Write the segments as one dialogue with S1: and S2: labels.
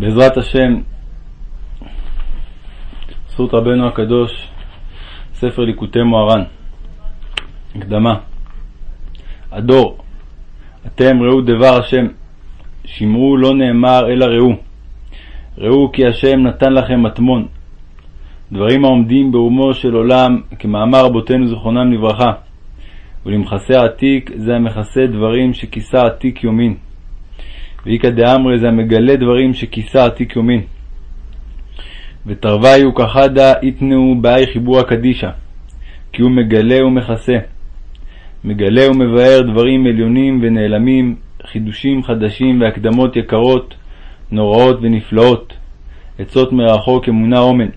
S1: בעזרת השם, זכות רבנו הקדוש, ספר ליקוטי מוהר"ן, הקדמה. הדור, אתם ראו דבר השם, שמעו לא נאמר אלא ראו. ראו כי השם נתן לכם מטמון. דברים העומדים ברומו של עולם, כמאמר רבותינו זיכרונם לברכה. ולמכסה עתיק זה המכסה דברים שכיסה עתיק יומין. ואיכא דאמרי זה המגלה דברים שכיסה עתיק יומין. ותרוויו כחדה איתנאו באי חיבור הקדישא, כי הוא מגלה ומכסה. מגלה ומבאר דברים עליונים ונעלמים, חידושים חדשים והקדמות יקרות, נוראות ונפלאות, עצות מרחוק אמונה אומן,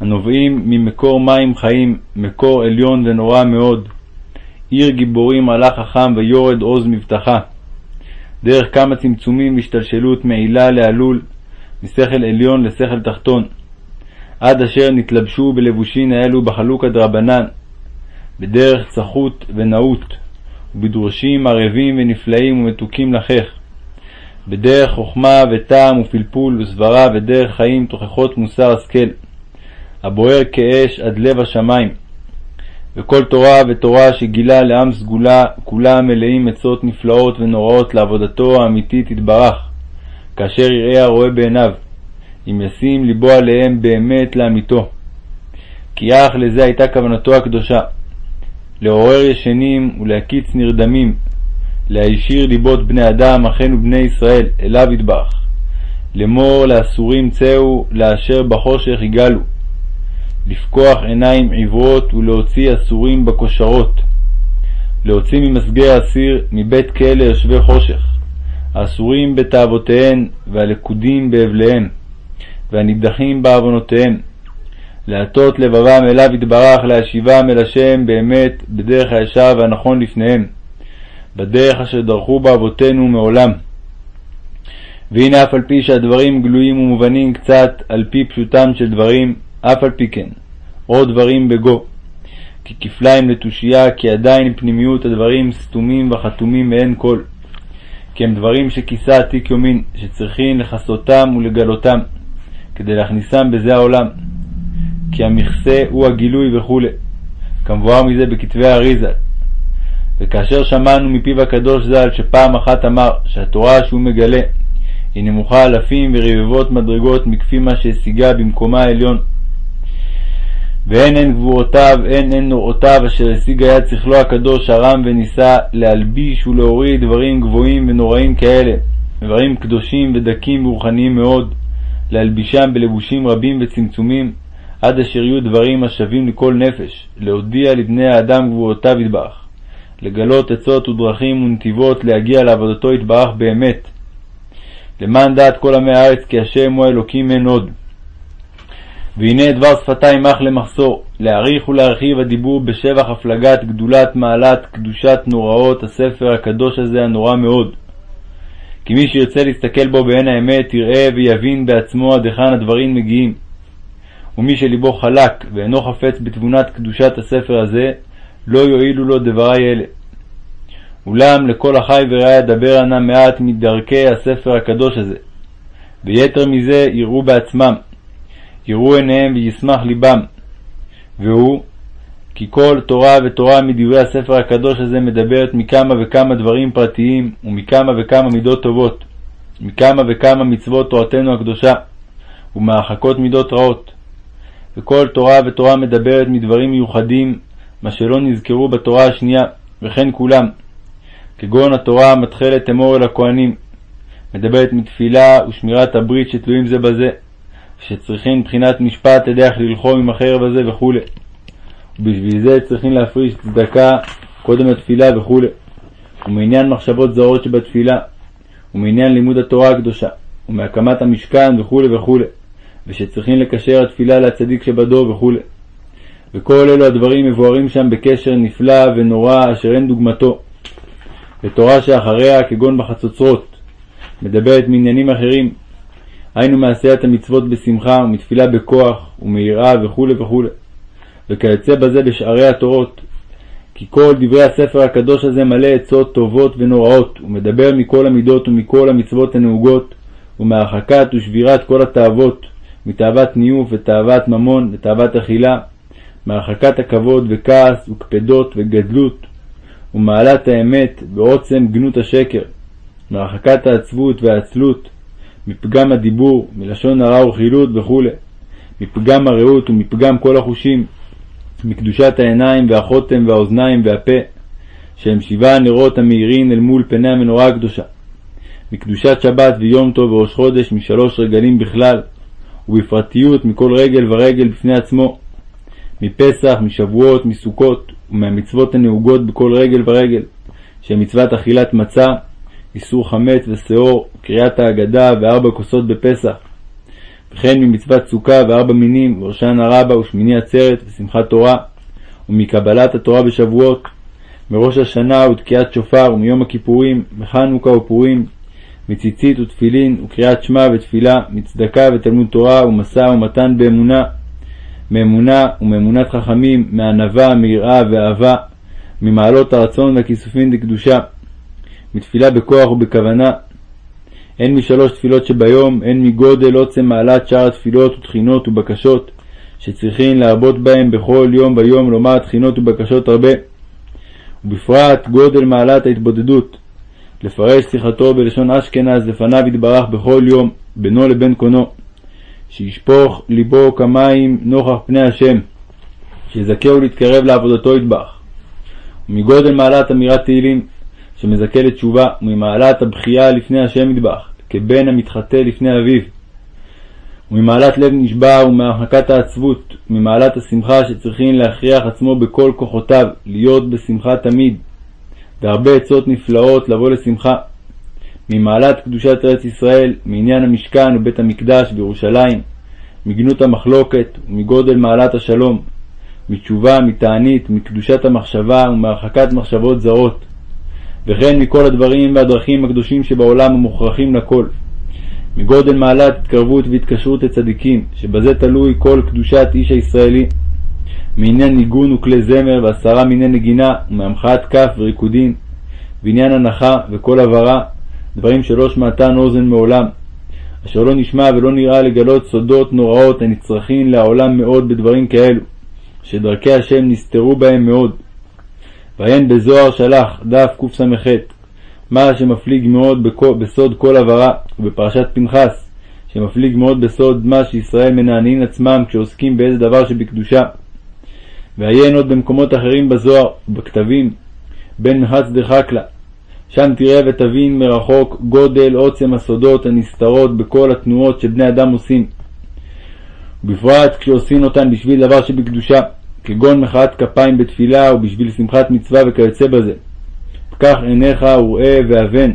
S1: הנובעים ממקור מים חיים, מקור עליון ונורא מאוד, עיר גיבורים עלה חכם ויורד עוז מבטחה. דרך כמה צמצומים והשתלשלות מעילה לעלול, משכל עליון לשכל תחתון, עד אשר נתלבשו בלבושין האלו בחלוקה דרבנן, בדרך צחות ונאות, ובדרושים ערבים ונפלאים ומתוקים לחך, בדרך חכמה וטעם ופלפול וסברה ודרך חיים תוכחות מוסר השכל, הבוער כאש עד לב השמיים. וכל תורה ותורה שגילה לעם סגולה, כולם מלאים עצות נפלאות ונוראות לעבודתו האמיתית יתברך, כאשר יראה הרואה בעיניו, אם ישים ליבו עליהם באמת לאמיתו. כי אך לזה הייתה כוונתו הקדושה, לעורר ישנים ולהקיץ נרדמים, להישיר ליבות בני אדם, אחינו בני ישראל, אליו יתברך. לאמור לאסורים צאו, לאשר בחושך יגלו. לפקוח עיניים עיוורות ולהוציא אסורים בכושרות. להוציא ממסגי האסיר מבית כלא יושבי חושך, האסורים בתאוותיהן והלכודים באבליהם, והנידחים בעוונותיהם. להטות לבבם אליו יתברך, להשיבם אל השם באמת בדרך הישר והנכון לפניהם, בדרך אשר דרכו בה אבותינו מעולם. והנה אף על פי שהדברים גלויים ומובנים קצת על פי פשוטם של דברים, אף על פי כן, עוד דברים בגו. כי כפליים לתושייה, כי עדיין פנימיות הדברים סתומים וחתומים מעין כל. כי הם דברים שכיסה עתיק יומין, שצריכים לכסותם ולגלותם, כדי להכניסם בזה העולם. כי המכסה הוא הגילוי וכו', כמבואר מזה בכתבי האריזה. וכאשר שמענו מפיו הקדוש ז"ל שפעם אחת אמר שהתורה שהוא מגלה היא נמוכה אלפים ורבבות מדרגות מכפי מה שהשיגה במקומה העליון, ואין הן גבורותיו, אין הן נוראותיו, אשר השיג היד שכלו הקדוש הרם וניסה להלביש ולהוריד דברים גבוהים ונוראים כאלה, דברים קדושים ודקים ורוחניים מאוד, להלבישם בלבושים רבים וצמצומים, עד אשר יהיו דברים השווים לכל נפש, להודיע לבני האדם גבורותיו יתברך, לגלות עצות ודרכים ונתיבות להגיע לעבודתו יתברך באמת, למען דעת כל עמי הארץ כי השם הוא האלוקים אין עוד. והנה דבר שפתיים אך למחסור, להעריך ולהרחיב הדיבור בשבח הפלגת גדולת מעלת קדושת נוראות הספר הקדוש הזה הנורא מאוד. כי מי שירצה להסתכל בו בעין האמת יראה ויבין בעצמו עד היכן הדברים מגיעים. ומי שליבו חלק ואינו חפץ בתבונת קדושת הספר הזה, לא יועילו לו דברי אלה. אולם לכל החי ורעי אדבר נא מעט מדרכי הספר הקדוש הזה, ויתר מזה יראו בעצמם, יראו עיניהם וישמח ליבם, והוא כי כל תורה ותורה מדברי הספר הקדוש הזה מדברת מכמה וכמה דברים פרטיים ומכמה וכמה מידות טובות, מכמה וכמה מצוות תורתנו הקדושה, ומהרחקות מידות רעות. וכל תורה ותורה מדברת מדברים מיוחדים, מה שלא נזכרו בתורה השנייה, וכן כולם, כגון התורה המתחלת אמור אל הכהנים, מדברת מתפילה ושמירת הברית שתלויים זה בזה, שצריכים מבחינת משפט לדרך ללחום עם החרב הזה וכו'. ובשביל זה צריכים להפריש צדקה קודם לתפילה וכו'. ומעניין מחשבות זרות שבתפילה, ומעניין לימוד התורה הקדושה, ומהקמת המשכן וכו' וכו', ושצריכים לקשר התפילה לצדיק שבדור וכו'. וכל אלו הדברים מבוארים שם בקשר נפלא ונורא אשר אין דוגמתו. ותורה שאחריה כגון בחצוצרות, מדברת מעניינים אחרים, היינו מעשיית המצוות בשמחה ומתפילה בכוח ומיראה וכו' וכו', וכיוצא בזה בשערי התורות. כי כל דברי הספר הקדוש הזה מלא עצות טובות ונוראות, ומדבר מכל המידות ומכל המצוות הנהוגות, ומהרחקת ושבירת כל התאוות, מתאוות ניאוף ותאוות ממון ותאוות אכילה, מהרחקת הכבוד וכעס וקפדות וגדלות, ומעלת האמת ועוצם גנות השקר, מהרחקת העצבות והעצלות, מפגם הדיבור, מלשון הרע ורכילות וכו', מפגם הרעות ומפגם כל החושים, מקדושת העיניים והחותם והאוזניים והפה, שהם שבעה נרות המאירים אל מול פני המנורה הקדושה, מקדושת שבת ויום טוב וראש חודש משלוש רגלים בכלל, ובפרטיות מכל רגל ורגל בפני עצמו, מפסח, משבועות, מסוכות, ומהמצוות הנהוגות בכל רגל ורגל, שהן מצוות אכילת מצה, איסור חמץ ושאור, קריאת ההגדה וארבע כוסות בפסח, וכן ממצוות סוכה וארבע מינים, והושענא רבה ושמיני עצרת ושמחת תורה, ומקבלת התורה בשבועות, מראש השנה ותקיעת שופר, ומיום הכיפורים, מחנוכה ופורים, מציצית ותפילין, וקריאת שמע ותפילה, מצדקה ותלמוד תורה, ומשא ומתן באמונה, מאמונה ומאמונת חכמים, מענווה, מיראה ואהבה, ממעלות הרצון והכיסופין דקדושה, מתפילה בכוח ובכוונה, הן משלוש תפילות שביום, הן מגודל עוצם מעלת שאר התפילות ותחינות ובקשות, שצריכין להרבות בהם בכל יום ויום לומר תחינות ובקשות הרבה, ובפרט גודל מעלת ההתבודדות, לפרש שיחתו בלשון אשכנז לפניו יתברך בכל יום, בינו לבין קונו, שישפוך ליבו כמים נוכח פני השם, שיזכהו להתקרב לעבודתו יטבח. ומגודל מעלת אמירת תהילים, שמזכה לתשובה, וממעלת הבכייה לפני השם יטבח, כבן המתחטא לפני אביו. וממעלת לב נשבר, ומהרחקת העצבות, וממעלת השמחה שצריכין להכריח עצמו בכל כוחותיו, להיות בשמחה תמיד, והרבה עצות נפלאות לבוא לשמחה. ממעלת קדושת ארץ ישראל, מעניין המשכן ובית המקדש בירושלים, מגנות המחלוקת ומגודל מעלת השלום, מתשובה, מתענית, מקדושת המחשבה ומהרחקת מחשבות זרות, וכן מכל הדברים והדרכים הקדושים שבעולם המוכרחים לכל. מגודל מעלת התקרבות והתקשרות לצדיקים, שבזה תלוי כל קדושת איש הישראלי. מעניין ניגון וכלי זמר ועשרה מיני נגינה, ומהמחאת כף וריקודין, ועניין הנחה וכל הבהרה, דברים שלא שמעתן אוזן מעולם, אשר לא נשמע ולא נראה לגלות סודות נוראות הנצרכים לעולם מאוד בדברים כאלו, שדרכי השם נסתרו בהם מאוד. ועיין בזוהר שלח, דף קס"ח, מה שמפליג מאוד בסוד כל הבהרה, ובפרשת פנחס, שמפליג מאוד בסוד מה שישראל מנענעים עצמם כשעוסקים באיזה דבר שבקדושה. ועיין עוד במקומות אחרים בזוהר ובכתבים, בין מחץ דחקלה, שם תראה ותבין מרחוק גודל עוצם הסודות הנסתרות בכל התנועות שבני אדם עושים, ובפרט כשעושים אותן בשביל דבר שבקדושה, כגון מחאת כפיים בתפילה ובשביל שמחת מצווה וכיוצא בזה. פקח עיניך וראה ואבן.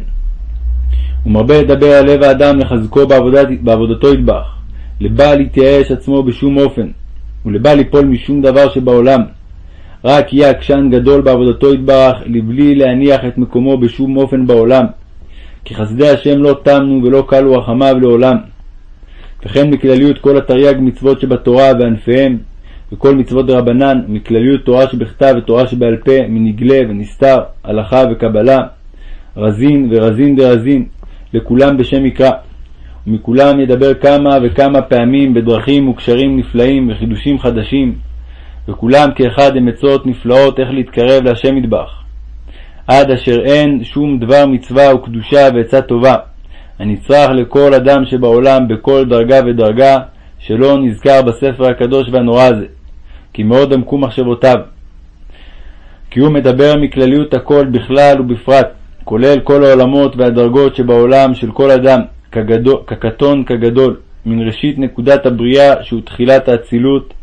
S1: ומרבה לדבר על לב האדם לחזקו בעבודת, בעבודתו ידבח, לבל יתייאש עצמו בשום אופן, ולבל ליפול משום דבר שבעולם, רק יהיה עקשן גדול בעבודתו יתברך, לבלי להניח את מקומו בשום אופן בעולם, כי חסדי השם לא תמנו ולא קלו רחמיו לעולם. וכן בכלליות כל התרי"ג מצוות שבתורה וענפיהם, וכל מצוות דרבנן, מכלליות תורה שבכתב ותורה שבעל פה, מנגלה ונסתר, הלכה וקבלה, רזין ורזין דרזין, לכולם בשם מקרא. ומכולם ידבר כמה וכמה פעמים בדרכים וקשרים נפלאים וחידושים חדשים, וכולם כאחד הם עצות נפלאות איך להתקרב להשם מטבח. עד אשר אין שום דבר מצווה וקדושה ועצה טובה, הנצרך לכל אדם שבעולם בכל דרגה ודרגה, שלא נזכר בספר הקדוש והנורא הזה, כי מאוד עמקו מחשבותיו. כי הוא מדבר מכלליות הכל בכלל ובפרט, כולל כל העולמות והדרגות שבעולם של כל אדם, כגדול, כקטון כגדול, מן ראשית נקודת הבריאה שהוא תחילת האצילות,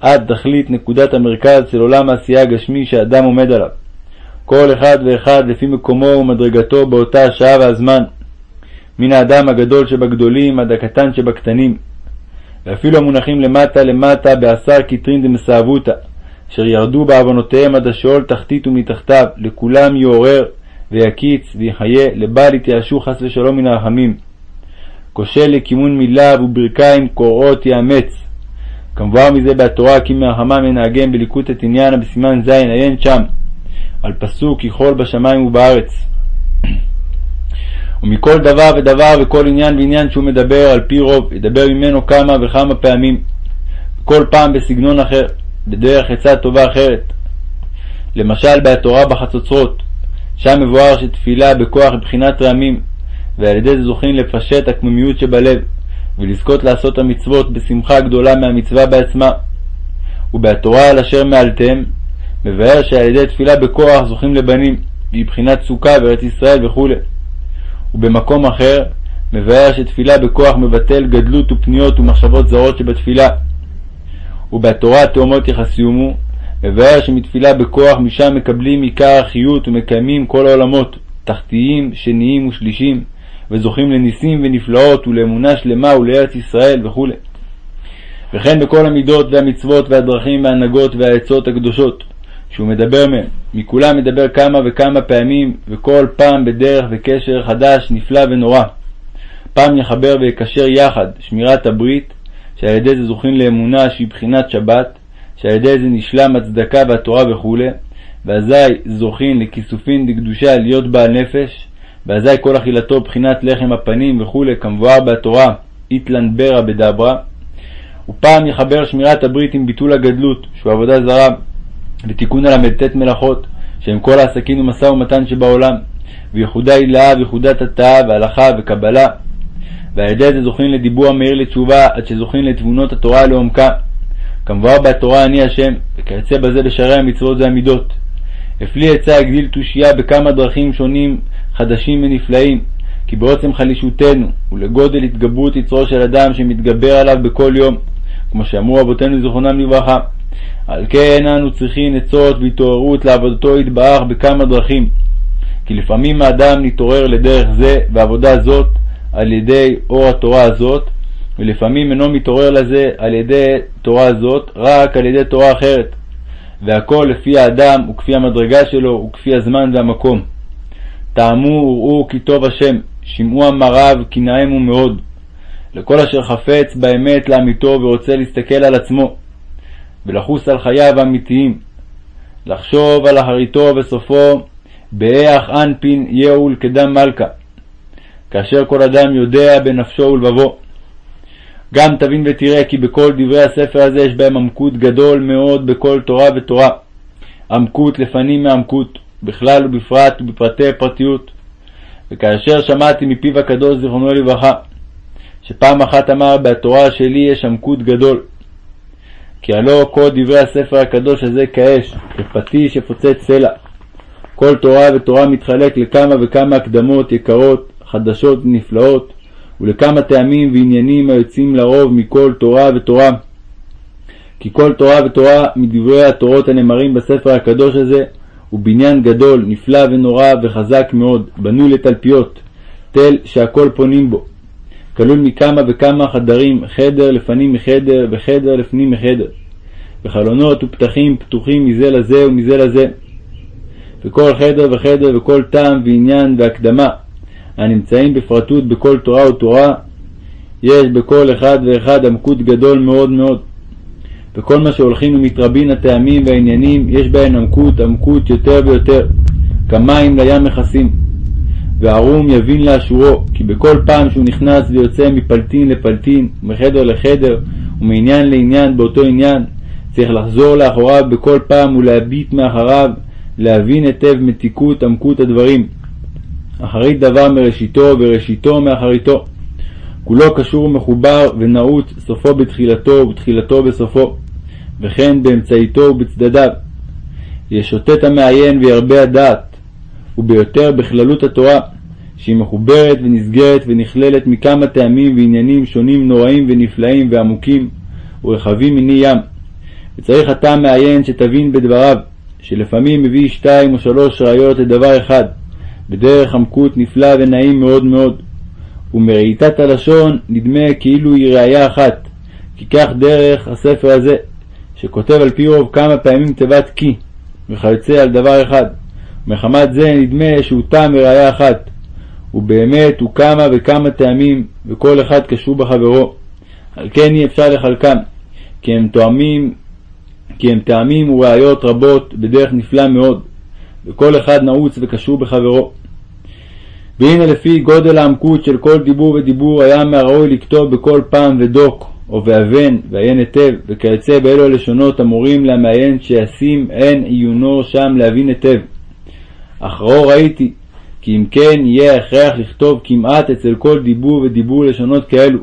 S1: עד תכלית נקודת המרכז של עולם העשייה הגשמי שאדם עומד עליו. כל אחד ואחד לפי מקומו ומדרגתו באותה השעה והזמן. מן האדם הגדול שבגדולים עד הקטן שבקטנים. ואפילו המונחים למטה למטה בעשר קטרין דמסאבותא, אשר ירדו בעוונותיהם עד השאול תחתית ומתחתיו, לכולם יעורר ויקיץ ויחיה, לבל יתייאשו חס ושלום מן הרחמים. כושל לכימון מילה וברכיים קורעות יאמץ, כמבואר מזה בתורה כי מרחמה מנהגם בליקוט עניינה בסימן ז' עיין שם על פסוק ככל בשמיים ובארץ. ומכל דבר ודבר וכל עניין ועניין שהוא מדבר על פי רוב, ידבר ממנו כמה וכמה פעמים, כל פעם בסגנון אחר, בדרך עצה טובה אחרת. למשל בהתורה בחצוצרות, שם מבואר שתפילה בכוח מבחינת רעמים, ועל ידי זה זוכים לפשט הקמומיות שבלב, ולזכות לעשות המצוות בשמחה גדולה מהמצווה בעצמה. ובהתורה על אשר מעלתם, מבאר שעל ידי תפילה בכוח זוכים לבנים, והיא בחינת סוכה וארץ ישראל וכו'. ובמקום אחר, מבאר שתפילה בכוח מבטל גדלות ופניות ומחשבות זרות שבתפילה. ובתורה תאומות יחסיומו, מבאר שמתפילה בכוח משם מקבלים עיקר החיות ומקיימים כל העולמות, תחתיים, שניים ושלישים, וזוכים לניסים ונפלאות ולאמונה שלמה ולארץ ישראל וכו'. וכן בכל המידות והמצוות והדרכים וההנהגות והעצות הקדושות, שהוא מדבר מהם, מכולם מדבר כמה וכמה פעמים, וכל פעם בדרך וקשר חדש, נפלא ונורא. פעם יחבר ויקשר יחד שמירת הברית, שעל ידי זה זוכים לאמונה שהיא בחינת שבת, שעל ידי זה נשלם הצדקה והתורה וכו', ואזי זוכין לכיסופין דקדושה להיות בעל נפש, ואזי כל אכילתו בחינת לחם הפנים וכו', כמבואר בתורה, איתלן ברא בדברה. ופעם יחבר שמירת הברית עם ביטול הגדלות, שהוא עבודה זרה, ותיקון הל"ט מלאכות, שהם כל העסקים ומשא ומתן שבעולם, וייחודה הילאה וייחודת התאה והלכה וקבלה. ועל ידי זה זוכים לדיבור המהיר לתשובה, עד שזוכים לתבונות התורה לעומקה. כמבואר בתורה אני השם, וכיוצא בזה בשערי המצוות זה המידות. הפליא עצה הגדיל תושייה בכמה דרכים שונים, חדשים ונפלאים, כי בעוצם חלישותנו, ולגודל התגברות יצרו של אדם שמתגבר עליו בכל יום, כמו שאמרו אבותינו זיכרונם לברכה. על כן אנו צריכים עצות והתעוררות לעבודתו יתברך בכמה דרכים. כי לפעמים האדם נתעורר לדרך זה ועבודה זאת על ידי אור התורה הזאת, ולפעמים אינו מתעורר לזה על ידי תורה זאת, רק על ידי תורה אחרת. והכל לפי האדם וכפי המדרגה שלו וכפי הזמן והמקום. טעמו וראו כי טוב השם, שמעו אמריו כי נעמו מאוד. לכל אשר חפץ באמת לאמיתו ורוצה להסתכל על עצמו, ולחוס על חייו האמיתיים, לחשוב על אחריתו וסופו, באיח אנפין יהול כדם מלכה, כאשר כל אדם יודע בנפשו ולבבו. גם תבין ותראה כי בכל דברי הספר הזה יש בהם עמקות גדול מאוד בכל תורה ותורה. עמקות לפנים מעמקות, בכלל ובפרט ובפרטי פרטיות. וכאשר שמעתי מפיו הקדוש זיכרונו לברכה, שפעם אחת אמר בתורה שלי יש עמקות גדול. כי הלא כל דברי הספר הקדוש הזה כאש, כפטיש שפוצץ סלע. כל תורה ותורה מתחלק לכמה וכמה הקדמות יקרות, חדשות ונפלאות, ולכמה טעמים ועניינים היוצאים לרוב מכל תורה ותורה. כי כל תורה ותורה מדברי התורות הנאמרים בספר הקדוש הזה הוא בניין גדול, נפלא ונורא וחזק מאוד, בנוי לתלפיות, תל שהכל פונים בו. כלול מכמה וכמה חדרים, חדר לפנים מחדר וחדר לפנים מחדר, וחלונות ופתחים פתוחים מזה לזה ומזה לזה. וכל חדר וחדר וכל טעם ועניין והקדמה הנמצאים בפרטות בכל תורה ותורה, יש בכל אחד ואחד עמקות גדול מאוד מאוד. וכל מה שהולכים ומתרבין הטעמים והעניינים, יש בהן עמקות, עמקות יותר ויותר, כמים לים מכסים. וערום יבין לאשורו, כי בכל פעם שהוא נכנס ויוצא מפלטין לפלטין, מחדר לחדר, ומעניין לעניין באותו עניין, צריך לחזור לאחוריו בכל פעם ולהביט מאחריו, להבין היטב מתיקות עמקות הדברים. אחרית דבר מראשיתו וראשיתו מאחריתו. כולו קשור ומחובר ונעוץ, סופו בתחילתו ובתחילתו בסופו, וכן באמצעיתו ובצדדיו. ישוטט המעיין וירבה הדעת, וביותר בכללות התורה, שהיא מחוברת ונסגרת ונכללת מכמה טעמים ועניינים שונים נוראים ונפלאים ועמוקים ורחבים מני ים. וצריך אתה מעיין שתבין בדבריו, שלפעמים מביא שתיים או שלוש ראיות לדבר אחד, בדרך עמקות נפלא ונעים מאוד מאוד. ומראיתת הלשון נדמה כאילו היא ראיה אחת, כי כך דרך הספר הזה, שכותב על פי רוב כמה פעמים תיבת כי, וכיוצא על דבר אחד. מחמת זה נדמה שהוא טעם וראיה אחת, ובאמת הוא כמה וכמה טעמים, וכל אחד קשור בחברו. על כן אי אפשר לחלקם, כי הם תואמים, כי הם טעמים וראיות רבות בדרך נפלא מאוד, וכל אחד נעוץ וקשור בחברו. והנה לפי גודל העמקות של כל דיבור ודיבור היה מהראוי לכתוב בכל פעם ודוק, או ואבן, ועיין היטב, וכיוצא באלו הלשונות המורים למעיין שישים עין עיונו שם להבין היטב. אך ראו ראיתי, כי אם כן יהיה הכרח לכתוב כמעט אצל כל דיבור ודיבור לשונות כאלו,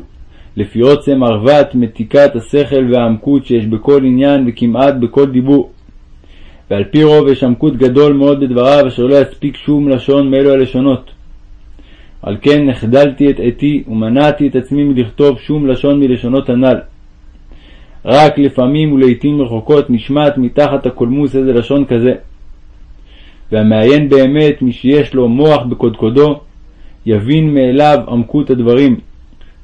S1: לפי עוצם ערוות מתיקת השכל והעמקות שיש בכל עניין וכמעט בכל דיבור. ועל פי רוב יש עמקות גדול מאוד בדבריו, אשר לא יספיק שום לשון מאלו הלשונות. על כן נחדלתי את עטי ומנעתי את עצמי מלכתוב שום לשון מלשונות הנ"ל. רק לפעמים ולעיתים רחוקות נשמעת מתחת הקולמוס איזה לשון כזה. והמעיין באמת, מי שיש לו מוח בקודקודו, יבין מאליו עמקות הדברים,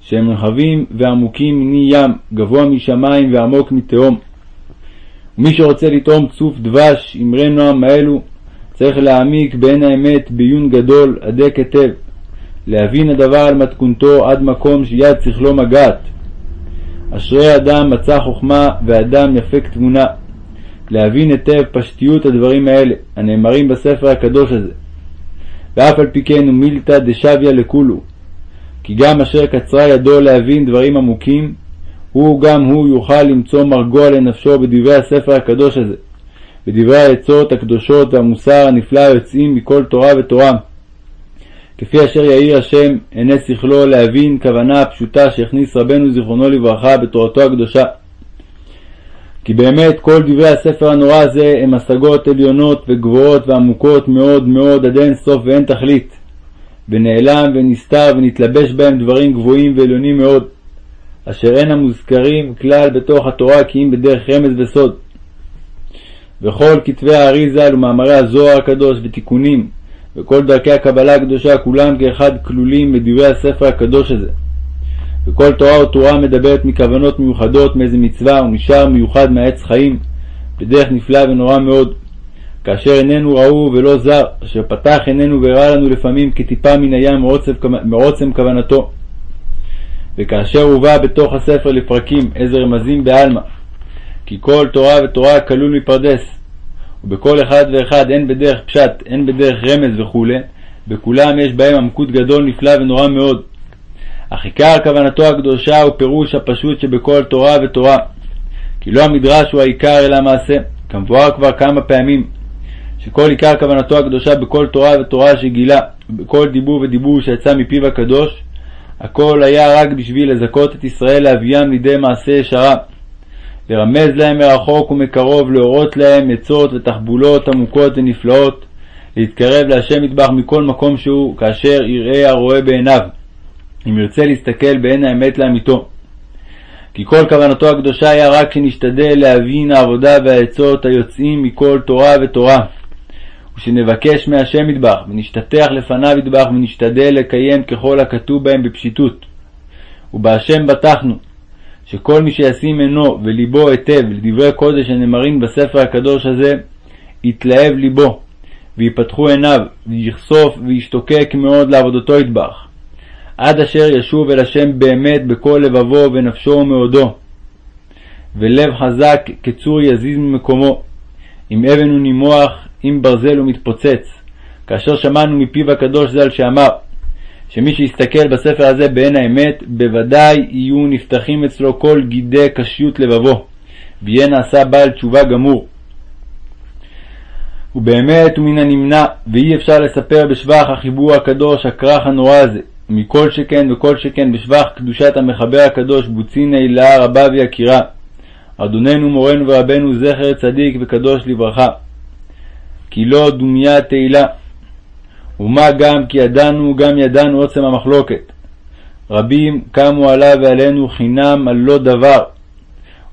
S1: שהם רחבים ועמוקים מני ים, גבוה משמיים ועמוק מתהום. ומי שרוצה לטעום צוף דבש, אמרי נועם האלו, צריך להעמיק בעין האמת בעיון גדול, הדק היטב, להבין הדבר על מתכונתו עד מקום שיד שכלו מגעת. אשרי אדם מצא חוכמה ואדם יפה כתבונה, להבין היטב פשטיות הדברים האלה, הנאמרים בספר הקדוש הזה. ואף על פי כן הוא מילתא דשביא לכולו, כי גם אשר קצרה ידו להבין דברים עמוקים, הוא גם הוא יוכל למצוא מרגוע לנפשו בדברי הספר הקדוש הזה, בדברי העצות הקדושות והמוסר הנפלא היוצאים מכל תורה ותורה. כפי אשר יאיר השם עיני שכלו להבין כוונה הפשוטה שהכניס רבנו זיכרונו לברכה בתורתו הקדושה. כי באמת כל דברי הספר הנורא הזה הם השגות עליונות וגבוהות ועמוקות מאוד מאוד עד אין סוף ואין תכלית, ונעלם ונסתר ונתלבש בהם דברים גבוהים ועליונים מאוד, אשר אין המוזכרים כלל בתוך התורה כי אם בדרך רמז וסוד. וכל כתבי האריזה ומאמרי הזוהר הקדוש ותיקונים וכל דרכי הקבלה הקדושה כולם כאחד כלולים בדברי הספר הקדוש הזה. וכל תורה ותורה מדברת מכוונות מיוחדות מאיזה מצווה ומשאר מיוחד מהעץ חיים, בדרך נפלאה ונורא מאוד. כאשר איננו ראו ולא זר, אשר פתח עינינו והראה לנו לפעמים כטיפה מן הים מעוצם, מעוצם כוונתו. וכאשר הובא בתוך הספר לפרקים איזה רמזים בעלמא, כי כל תורה ותורה כלול מפרדס, ובכל אחד ואחד הן בדרך פשט, הן בדרך רמז וכו', בכולם יש בהם עמקות גדול נפלא ונורא מאוד. אך עיקר כוונתו הקדושה הוא פירוש הפשוט שבכל תורה ותורה, כי לא המדרש הוא העיקר אלא המעשה, כמבואר כבר כמה פעמים, שכל עיקר כוונתו הקדושה בכל תורה ותורה שגילה, ובכל דיבור ודיבור שיצא מפיו הקדוש, הכל היה רק בשביל לזכות את ישראל להביאם לידי מעשה ישרה, לרמז להם מרחוק ומקרוב, להורות להם עצות ותחבולות עמוקות ונפלאות, להתקרב להשם מטבח מכל מקום שהוא, כאשר יראה הרואה בעיניו, אם ירצה להסתכל בעין האמת לאמיתו. כי כל כוונתו הקדושה היה רק שנשתדל להבין העבודה והעצות היוצאים מכל תורה ותורה, ושנבקש מהשם מטבח, ונשתטח לפניו מטבח, ונשתדל לקיים ככל הכתוב בהם בפשיטות. ובהשם בטחנו, שכל מי שישים עינו וליבו היטב לדברי קודש הנאמרים בספר הקדוש הזה, יתלהב ליבו, ויפתחו עיניו, ויחשוף וישתוקק מאוד לעבודתו יטבח, עד אשר ישוב אל השם באמת בכל לבבו ונפשו ומאודו. ולב חזק כצור יזיז ממקומו, אם אבן הוא נימוח, אם ברזל הוא מתפוצץ, כאשר שמענו מפיו הקדוש ז"ל שאמר, שמי שיסתכל בספר הזה בעין האמת, בוודאי יהיו נפתחים אצלו כל גידי קשיות לבבו, ויהיה נעשה בעל תשובה גמור. ובאמת הוא מן הנמנע, ואי אפשר לספר בשבח החיבור הקדוש הכרך הנורא הזה, מכל שכן וכל שכן בשבח קדושת המחבר הקדוש בוציני לה רבה ויקירה. אדוננו מורנו ורבנו זכר צדיק וקדוש לברכה. כי לא דומיה תהילה. ומה גם כי ידענו גם ידענו עוצם המחלוקת. רבים קמו עליו ועלינו חינם על לא דבר.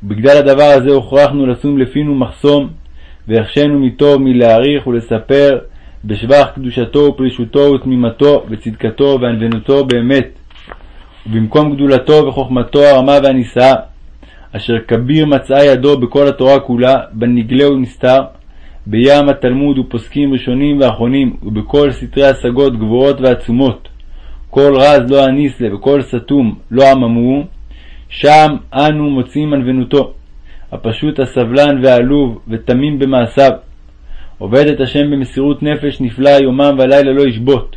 S1: ובגלל הדבר הזה הוכרחנו לשום לפינו מחסום, והחשנו מטוב מלהעריך ולספר בשבח קדושתו ופרישותו ותמימתו וצדקתו וענוונותו באמת. ובמקום גדולתו וחוכמתו הרמה והנישאה, אשר כביר מצאה ידו בכל התורה כולה, בנגלה ונסתר, בים התלמוד ופוסקים ראשונים ואחרונים, ובכל סתרי השגות גבוהות ועצומות, כל רז לא אניס לה וכל סתום לא עממו, שם אנו מוצאים ענוונותו, הפשוט הסבלן והעלוב ותמים במעשיו, עובד את השם במסירות נפש נפלאה יומם ולילה לא ישבות,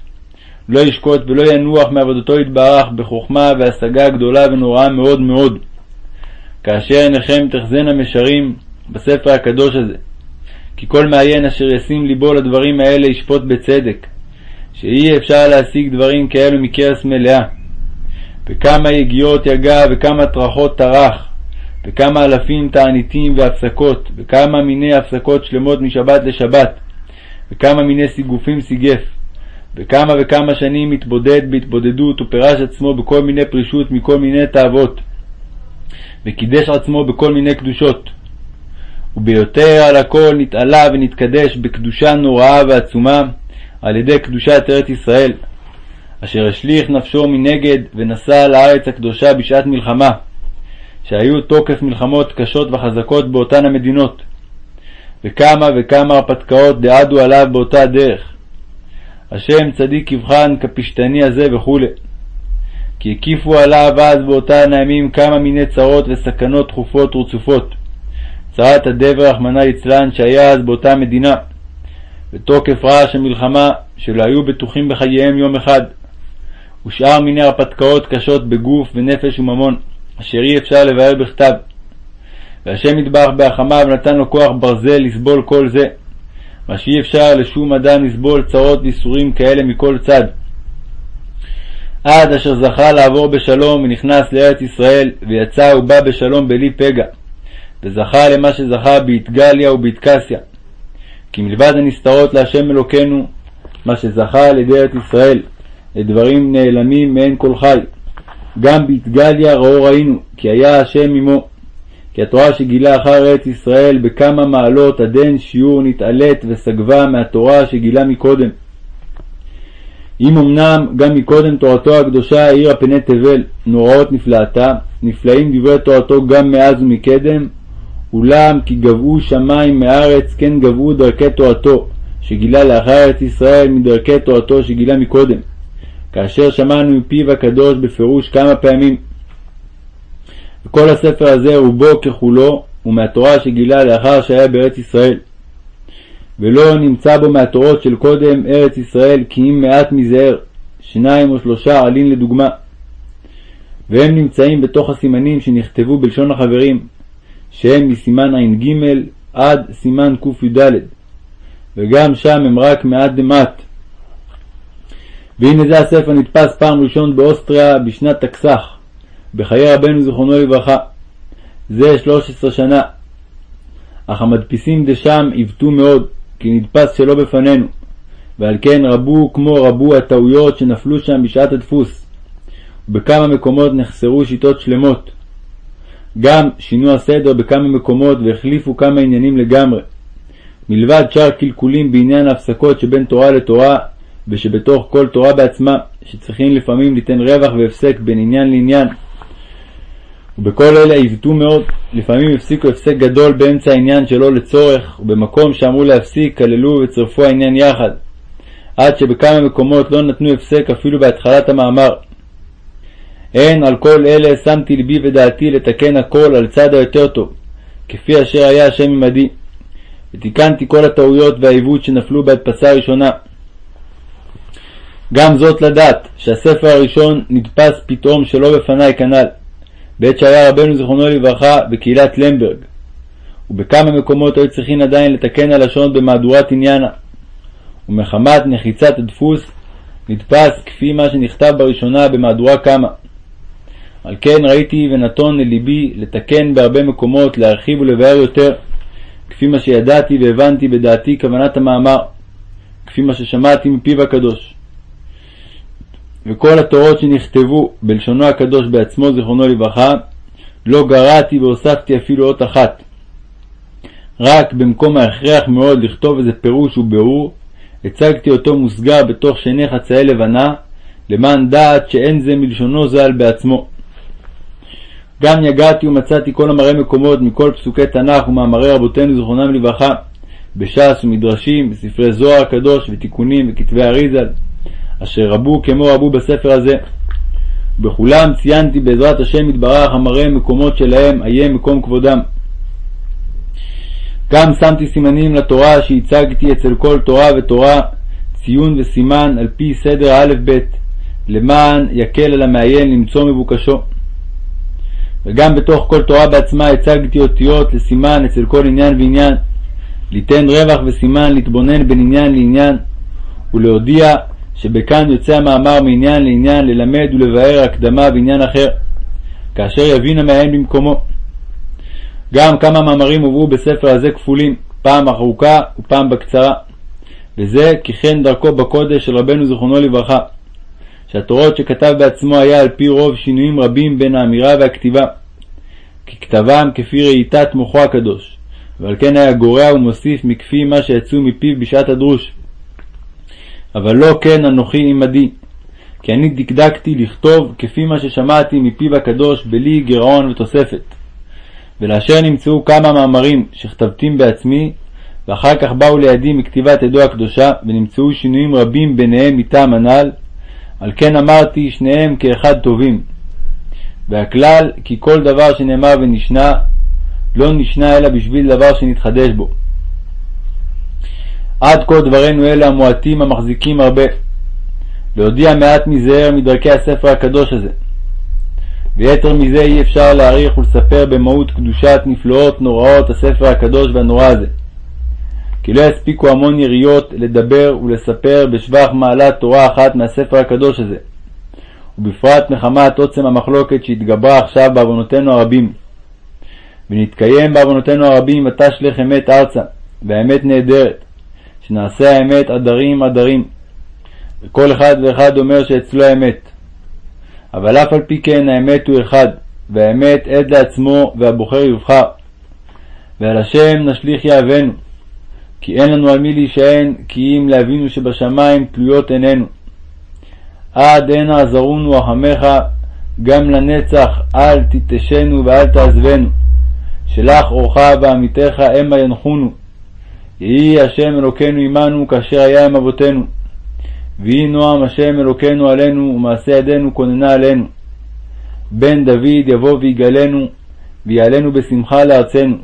S1: לא ישקוט ולא ינוח מעבודתו יתברך בחוכמה והשגה גדולה ונוראה מאוד מאוד. כאשר עיניכם תחזינה משרים בספר הקדוש הזה. כי כל מעיין אשר ישים ליבו לדברים האלה ישפוט בצדק, שאי אפשר להשיג דברים כאלו מכרס מלאה. וכמה יגיעות יגע וכמה טרחות טרח, וכמה אלפים תעניתים והפסקות, וכמה מיני הפסקות שלמות משבת לשבת, וכמה מיני סיגופים סיגף, וכמה וכמה שנים התבודד בהתבודדות ופרש עצמו בכל מיני פרישות מכל מיני תאוות, וקידש עצמו בכל מיני קדושות. וביותר על הכל נתעלה ונתקדש בקדושה נוראה ועצומה על ידי קדושת ארץ ישראל, אשר השליך נפשו מנגד ונסע לארץ הקדושה בשעת מלחמה, שהיו תוקף מלחמות קשות וחזקות באותן המדינות, וכמה וכמה הרפתקאות דעדו עליו באותה הדרך. השם צדיק יבחן כפשטני הזה וכו'. כי הקיפו עליו אז באותן הימים כמה מיני צרות וסכנות תכופות ורצופות. צרת הדבר רחמנא ליצלן שהיה אז באותה מדינה, ותוקף רעש המלחמה שלא היו בטוחים בחייהם יום אחד, ושאר מיני הרפתקאות קשות בגוף ונפש וממון, אשר אי אפשר לבאר בכתב. והשם יתברך בהחמיו נתן לו כוח ברזל לסבול כל זה, מה שאי אפשר לשום אדם לסבול צרות וייסורים כאלה מכל צד. עד אשר זכה לעבור בשלום ונכנס לארץ ישראל, ויצא ובא בשלום בלי פגע, וזכה למה שזכה באתגליה ובאתקסיה. כי מלבד הנסתרות להשם אלוקינו, מה שזכה על ידי ארץ ישראל, לדברים נעלמים מעין כל חי. גם באתגליה ראו ראינו, כי היה השם עמו. כי התורה שגילה אחר ארץ ישראל בכמה מעלות עדן שיעור נתעלת וסגבה מהתורה שגילה מקודם. אם אמנם גם מקודם תורתו הקדושה האירה פני תבל, נוראות נפלאתה, נפלאים דברי תורתו גם מאז ומקדם, אולם כי גבהו שמים מארץ, כן גבהו דרכי תורתו, שגילה לאחר ארץ ישראל מדרכי תורתו שגילה מקודם. כאשר שמענו מפיו הקדוש בפירוש כמה פעמים. וכל הספר הזה רובו ככולו הוא מהתורה שגילה לאחר שהיה בארץ ישראל. ולא נמצא בו מהתורות של קודם ארץ ישראל כי אם מעט מזער, שניים או שלושה עלין לדוגמה. והם נמצאים בתוך הסימנים שנכתבו בלשון החברים, שהם מסימן ע"ג עד סימן קי"ד, וגם שם הם רק מעט דמעט. והנה זה הספר נדפס פעם ראשון באוסטריה בשנת תקס"ח, בחיי רבנו זיכרונו לברכה. זה שלוש עשרה שנה. אך המדפיסים דשם עיוותו מאוד, כי נדפס שלא בפנינו, ועל כן רבו כמו רבו הטעויות שנפלו שם בשעת הדפוס. ובכמה מקומות נחסרו שיטות שלמות. גם שינו הסדר בכמה מקומות והחליפו כמה עניינים לגמרי. מלבד שאר קלקולים בעניין ההפסקות שבין תורה לתורה, ושבתוך כל תורה בעצמה, שצריכים לפעמים ליתן רווח והפסק בין עניין לעניין. ובכל אלה עיוותו מאוד, לפעמים הפסיקו הפסק גדול באמצע העניין שלא לצורך, ובמקום שאמרו להפסיק, כללו וצרפו העניין יחד, עד שבכמה מקומות לא נתנו הפסק אפילו בהתחלת המאמר. הן על כל אלה שמתי ליבי ודעתי לתקן הכל על צד היותר טוב, כפי אשר היה השם עמדי, ותיקנתי כל הטעויות והעיוות שנפלו בהדפסה הראשונה. גם זאת לדעת, שהספר הראשון נדפס פתאום שלא בפניי כנ"ל, בעת שהיה רבנו זיכרונו לברכה בקהילת למברג, ובכמה מקומות היו צריכים עדיין לתקן הלשון במהדורת עניינה, ומחמת נחיצת הדפוס נדפס כפי מה שנכתב בראשונה במהדורה קמה. על כן ראיתי ונתון ללבי לתקן בהרבה מקומות, להרחיב ולבאר יותר, כפי מה שידעתי והבנתי בדעתי כוונת המאמר, כפי מה ששמעתי מפיו הקדוש. וכל התורות שנכתבו בלשונו הקדוש בעצמו, זיכרונו לברכה, לא גרעתי והוספתי אפילו אות אחת. רק במקום ההכרח מאוד לכתוב איזה פירוש וביאור, הצגתי אותו מוסגר בתוך שני חצאי לבנה, למען דעת שאין זה מלשונו ז"ל בעצמו. גם יגעתי ומצאתי כל המראה מקומות מכל פסוקי תנ"ך ומאמרי רבותינו זיכרונם לברכה, בש"ס ומדרשים, בספרי זוהר הקדוש ותיקונים וכתבי אריזל, אשר רבו כמו רבו בספר הזה. בכולם ציינתי בעזרת השם יתברך המראה מקומות שלהם, איה מקום כבודם. גם שמתי סימנים לתורה שהצגתי אצל כל תורה ותורה, ציון וסימן על פי סדר א'-ב', למען יקל על המעיין למצוא מבוקשו. וגם בתוך כל תורה בעצמה הצגתי אותיות לסימן אצל כל עניין ועניין, ליתן רווח וסימן להתבונן בין עניין לעניין, ולהודיע שבכאן יוצא המאמר מעניין לעניין ללמד ולבאר הקדמה בעניין אחר, כאשר יבין המעיין במקומו. גם כמה מאמרים הובאו בספר הזה כפולים, פעם ארוכה ופעם בקצרה, וזה ככן דרכו בקודש של רבנו זיכרונו לברכה, שהתורות שכתב בעצמו היה על פי רוב שינויים רבים בין האמירה והכתיבה, כי כתבם כפי ראיתת מוחו הקדוש, ועל כן היה גורע ומוסיף מכפי מה שיצאו מפיו בשעת הדרוש. אבל לא כן אנוכי עמדי, כי אני דקדקתי לכתוב כפי מה ששמעתי מפיו הקדוש בלי גירעון ותוספת. ולאשר נמצאו כמה מאמרים שכתבתים בעצמי, ואחר כך באו לידי מכתיבת עדו הקדושה, ונמצאו שינויים רבים ביניהם מטעם הנ"ל, על כן אמרתי שניהם כאחד טובים. והכלל כי כל דבר שנאמר ונשנה, לא נשנה אלא בשביל דבר שנתחדש בו. עד כה דברינו אלה המועטים המחזיקים הרבה. להודיע מעט מזער מדרכי הספר הקדוש הזה. ויתר מזה אי אפשר להעריך ולספר במהות קדושת נפלאות נוראות הספר הקדוש והנורא הזה. כי לא יספיקו המון יריות לדבר ולספר בשבח מעלת תורה אחת מהספר הקדוש הזה, ובפרט מחמת עוצם המחלוקת שהתגברה עכשיו בעוונותינו הרבים. ונתקיים בעוונותינו הרבים ותשלך אמת ארצה, והאמת נהדרת, שנעשה האמת עדרים עדרים. וכל אחד ואחד אומר שאצלו האמת. אבל אף על פי כן האמת הוא אחד, והאמת עד לעצמו והבוחר יבחר. ועל השם נשליך יהבנו, כי אין לנו על מי להישען, כי אם לאבינו שבשמיים תלויות עינינו. עד הנה עזרונו רחמך, גם לנצח אל תתשנו ואל תעזבנו. שלח אורך ועמיתך המה ינחונו. יהי השם אלוקינו עמנו כאשר היה עם אבותינו. ויהי נועם השם אלוקינו עלינו ומעשה ידינו כוננה עלינו. בן דוד יבוא ויגאלנו, ויעלנו בשמחה לארצנו.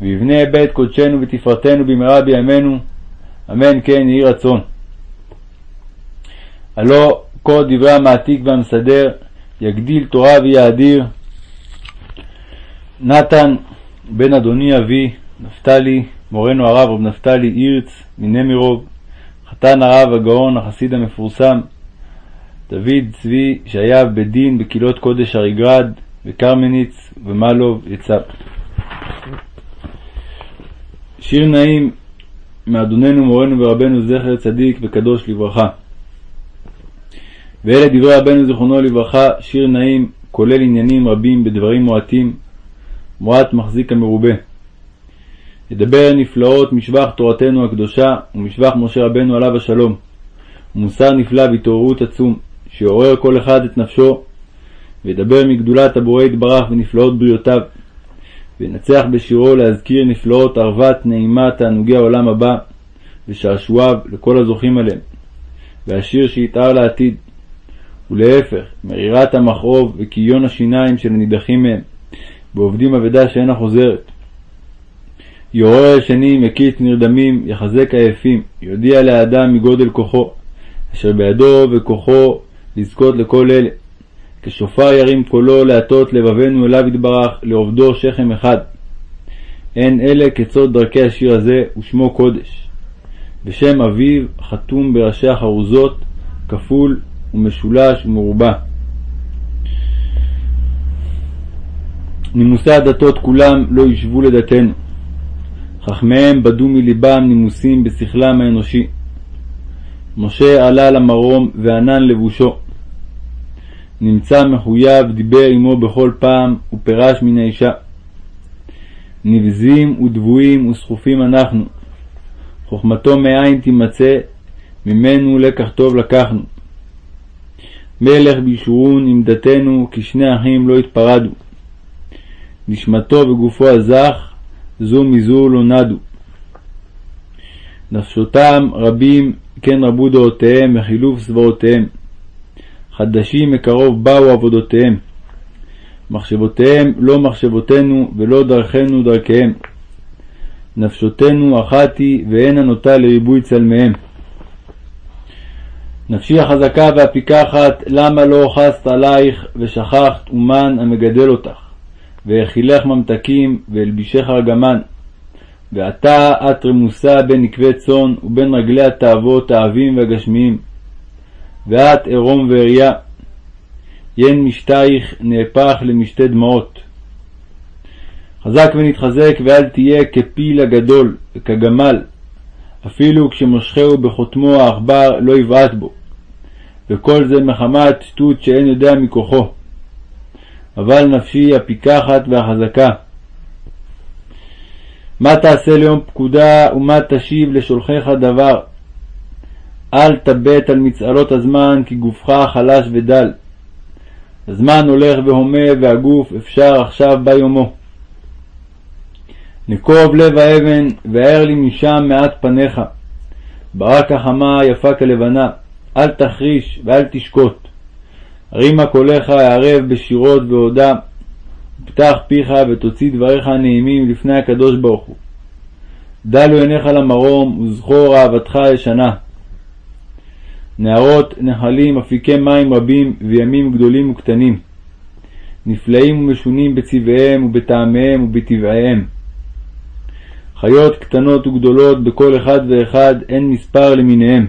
S1: ויבנה בית קודשנו ותפארתנו במהרה בימינו, אמן כן יהי רצון. הלא כה דברי המעתיק והמסדר, יגדיל תורה ויאדיר. נתן בן אדוני אבי, נפתלי, מורנו הרב רב נפתלי הירץ מנמירוב, חתן הרב הגאון החסיד המפורסם, דוד צבי שהיה בדין בקהילות קודש אריגרד, וקרמניץ ומלוב יצא. שיר נעים מאדוננו מורנו ורבנו זכר צדיק וקדוש לברכה. ואלה דברי רבנו זיכרונו לברכה, שיר נעים כולל עניינים רבים בדברים מועטים, מועט מחזיק המרובה. ידבר נפלאות משבח תורתנו הקדושה ומשבח משה רבנו עליו השלום, ומוסר נפלא והתעוררות עצום, שיעורר כל אחד את נפשו, וידבר מגדולת הבורא יתברך ונפלאות בריאותיו, וינצח בשירו להזכיר נפלאות ערוות נעימה תענוגי העולם הבא, ושעשועיו לכל הזוכים עליהם, והשיר שיתאר לעתיד, ולהפך, מרירת המכאוב וכיון השיניים של הנידחים מהם, בעובדים אבדה שאינה חוזרת. יעורר השני מקיץ נרדמים, יחזק עייפים, יודיע לאדם מגודל כוחו, אשר בידו וכוחו לזכות לכל אלה. כשופר ירים קולו להטות לבבנו אליו יתברך, לעובדו שכם אחד. אין אלה כצות דרכי השיר הזה, ושמו קודש. ושם אביו חתום בראשי החרוזות, כפול ומשולש ומרובע. נימוסי הדתות כולם לא ישבו לדתנו. חכמיהם בדו מלבם נימוסים בשכלם האנושי. משה עלה למרום וענן לבושו. נמצא מחויב, דיבר עמו בכל פעם, ופרש מן האישה. נבזים ודבויים וסחופים אנחנו. חוכמתו מאין תימצא, ממנו לקח טוב לקחנו. מלך בישורון עמדתנו, כי שני אחים לא התפרדו. נשמתו וגופו הזך, זו מזו לא נדו. נפשותם רבים כן רבו דעותיהם וחילוף סברותיהם. חדשים מקרוב באו עבודותיהם. מחשבותיהם לא מחשבותינו ולא דרכנו דרכיהם. נפשותנו אחת היא ואין הנוטה לריבוי צלמיהם. נפשי החזקה והפיקחת, למה לא חסת עלייך ושכחת אומן המגדל אותך, והאכילך ממתקים והלבישך ארגמן, ועתה את רמוסה בין נקבי צאן ובין רגלי התאוות העבים והגשמיים, ואת ערום ועריה, ין משתייך נהפך למשתי דמעות. חזק ונתחזק ואל תהיה כפיל הגדול וכגמל, אפילו כשמושכהו בחותמו העכבר לא יבעט בו, וכל זה מחמת שטות שאין יודע מכוחו. אבל נפשי הפיקחת והחזקה. מה תעשה ליום פקודה ומה תשיב לשולחיך דבר? אל תבט על מצהלות הזמן כי גופך חלש ודל. הזמן הולך והומה והגוף אפשר עכשיו בא יומו. נקוב לב האבן והאר לי משם מעט פניך. ברק החמה יפה כלבנה, אל תחריש ואל תשקוט. הרימה קולך הערב בשירות והודה, פתח פיך ותוציא דבריך הנעימים לפני הקדוש ברוך הוא. דלו עיניך למרום וזכור אהבתך הישנה. נהרות, נחלים, אפיקי מים רבים וימים גדולים וקטנים. נפלאים ומשונים בצבעיהם ובטעמיהם ובטבעיהם. חיות קטנות וגדולות בכל אחד ואחד אין מספר למיניהם.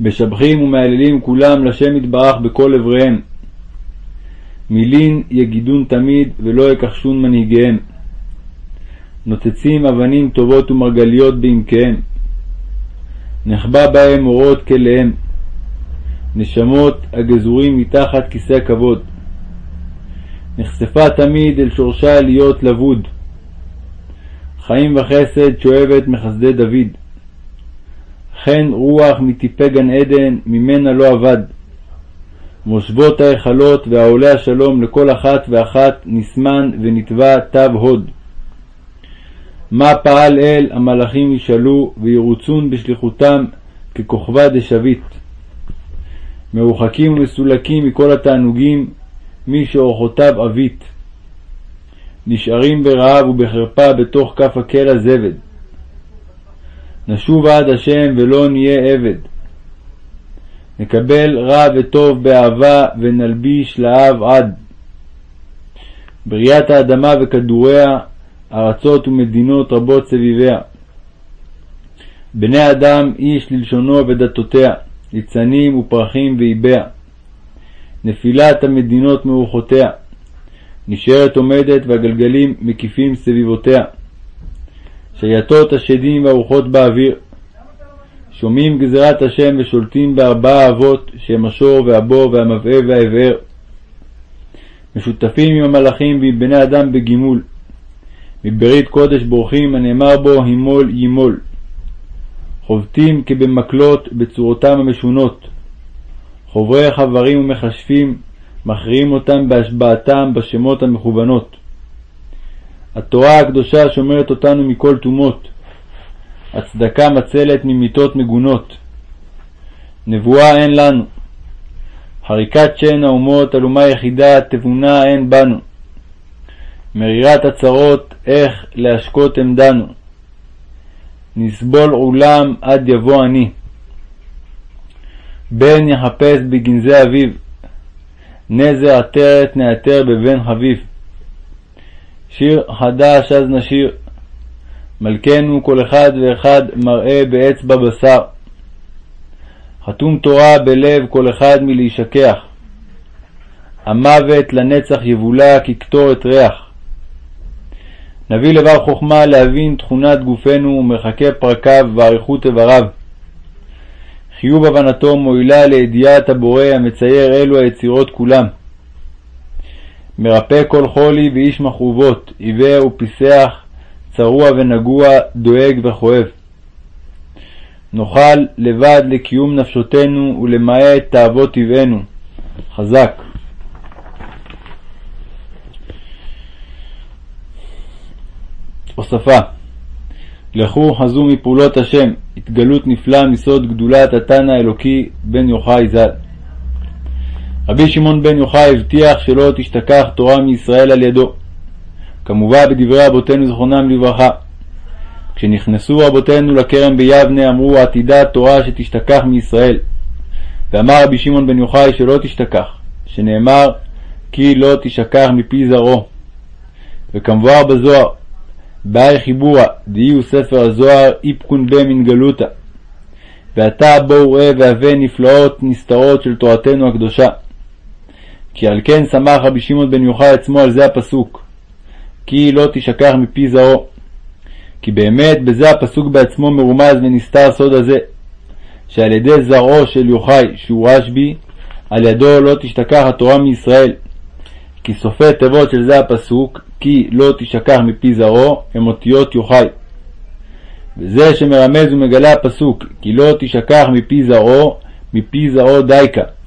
S1: משבחים ומהללים כולם לשם יתברך בכל אבריהם. מילין יגידון תמיד ולא יכחשון מנהיגיהם. נוצצים אבנים טובות ומרגליות בעמקיהם. נחבא בהם אורות כליהם. נשמות הגזורים מתחת כיסא הכבוד. נחשפה תמיד אל שורשה להיות לבוד. חיים וחסד שואבת מחסדי דוד. חן רוח מטיפי גן עדן, ממנה לא אבד. מושבות ההיכלות והעולה השלום לכל אחת ואחת נסמן ונתבע תו הוד. מה פעל אל המלאכים ישאלו וירוצון בשליחותם ככוכבא דשביט. מרוחקים ומסולקים מכל התענוגים מי שאורחותיו עבית. נשארים ברעב ובחרפה בתוך כף הקל הזבד. נשוב עד השם ולא נהיה עבד. נקבל רע וטוב באהבה ונלביש לאב עד. בריאת האדמה וכדוריה, ארצות ומדינות רבות סביביה. בני אדם איש ללשונו ודתותיה, ליצנים ופרחים ואיביה. נפילת המדינות מאורחותיה. נשארת עומדת והגלגלים מקיפים סביבותיה. שייטות השדים והרוחות באוויר. שומעים גזירת השם ושולטים בארבעה אבות שהם השור והבור והמבעה והאבער. משותפים עם המלאכים ועם בני אדם בגימול. מברית קודש בורחים הנאמר בו הימול ימול. חובטים כבמקלות בצורתם המשונות. חוברי חברים ומכשפים מכריעים אותם בהשבעתם בשמות המכוונות. התורה הקדושה שומרת אותנו מכל טומאות. הצדקה מצלת ממיתות מגונות. נבואה אין לנו. חריקת שן האומות על אומה יחידה תבונה אין בנו. מרירת הצרות איך להשקות עמדנו. נסבול עולם עד יבוא אני. בן יחפש בגנזי אביו, נזר עטרת נעטר בבן חביב. שיר חדש אז נשיר, מלכנו כל אחד ואחד מראה באצבע בשר. חתום תורה בלב כל אחד מלהישכח. המוות לנצח יבולע כקטורת ריח. נביא לבב חוכמה להבין תכונת גופנו ומרחקי פרקיו ואריכות איבריו. חיוב הבנתו מועילה לידיעת הבורא המצייר אלו היצירות כולם. מרפא כל חולי ואיש מכאובות, עיוור ופיסח, צרוע ונגוע, דואג וכואב. נוכל לבד לקיום נפשותנו ולמעט תאוות טבענו. חזק. הוספה לכו חזו מפעולות השם, התגלות נפלאה מסוד גדולת התנא האלוקי בן יוחאי ז"ל. רבי שמעון בן יוחאי הבטיח שלא תשתכח תורה מישראל על ידו, כמובן בדברי אבותינו זכרונם לברכה, כשנכנסו רבותינו לכרם ביבנה אמרו עתידה תורה שתשתכח מישראל. ואמר רבי שמעון בן יוחאי שלא תשתכח, שנאמר כי לא תשכח מפי זרעו. וכמבואר בזוהר, באי חיבורא דהיו ספר הזוהר איפקון בה מן גלותא. ועתה בואו ראה והווה נפלאות נסתרות של תורתנו הקדושה. כי על כן שמח רבי שמעון בן יוחאי עצמו על זה הפסוק, כי לא תשכח מפי זרעו. כי באמת בזה הפסוק בעצמו מרומז ונסתר סוד הזה, שעל ידי זרעו של יוחאי, שהוא רשב"י, על ידו לא תשתכח התורה מישראל. כי סופי תיבות של זה הפסוק, כי לא תשכח מפי זרעו, הם אותיות יוחאי. וזה שמרמז ומגלה הפסוק, כי לא תשכח מפי זרעו, מפי זרעו דייקה.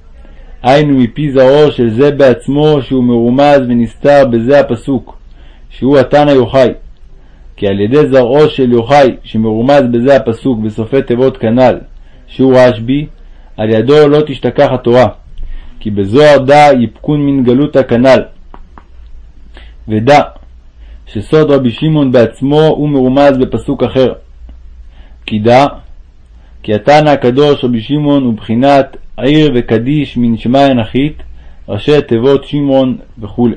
S1: היינו מפי זרעו של זה בעצמו, שהוא מרומז ונסתר בזה הפסוק, שהוא התנא יוחאי. כי על ידי זרעו של יוחאי, שמרומז בזה הפסוק בסופי תיבות כנ"ל, שהוא רשב"י, על ידו לא תשתכח התורה, כי בזוהר דע יפקון מן גלותא כנ"ל. ודע שסוד רבי שמעון בעצמו הוא מרומז בפסוק אחר. כי דע כי התנא הקדוש רבי שמעון הוא בחינת עיר וקדיש מן שמיא אנכית, ראשי תיבות שמעון וכו'.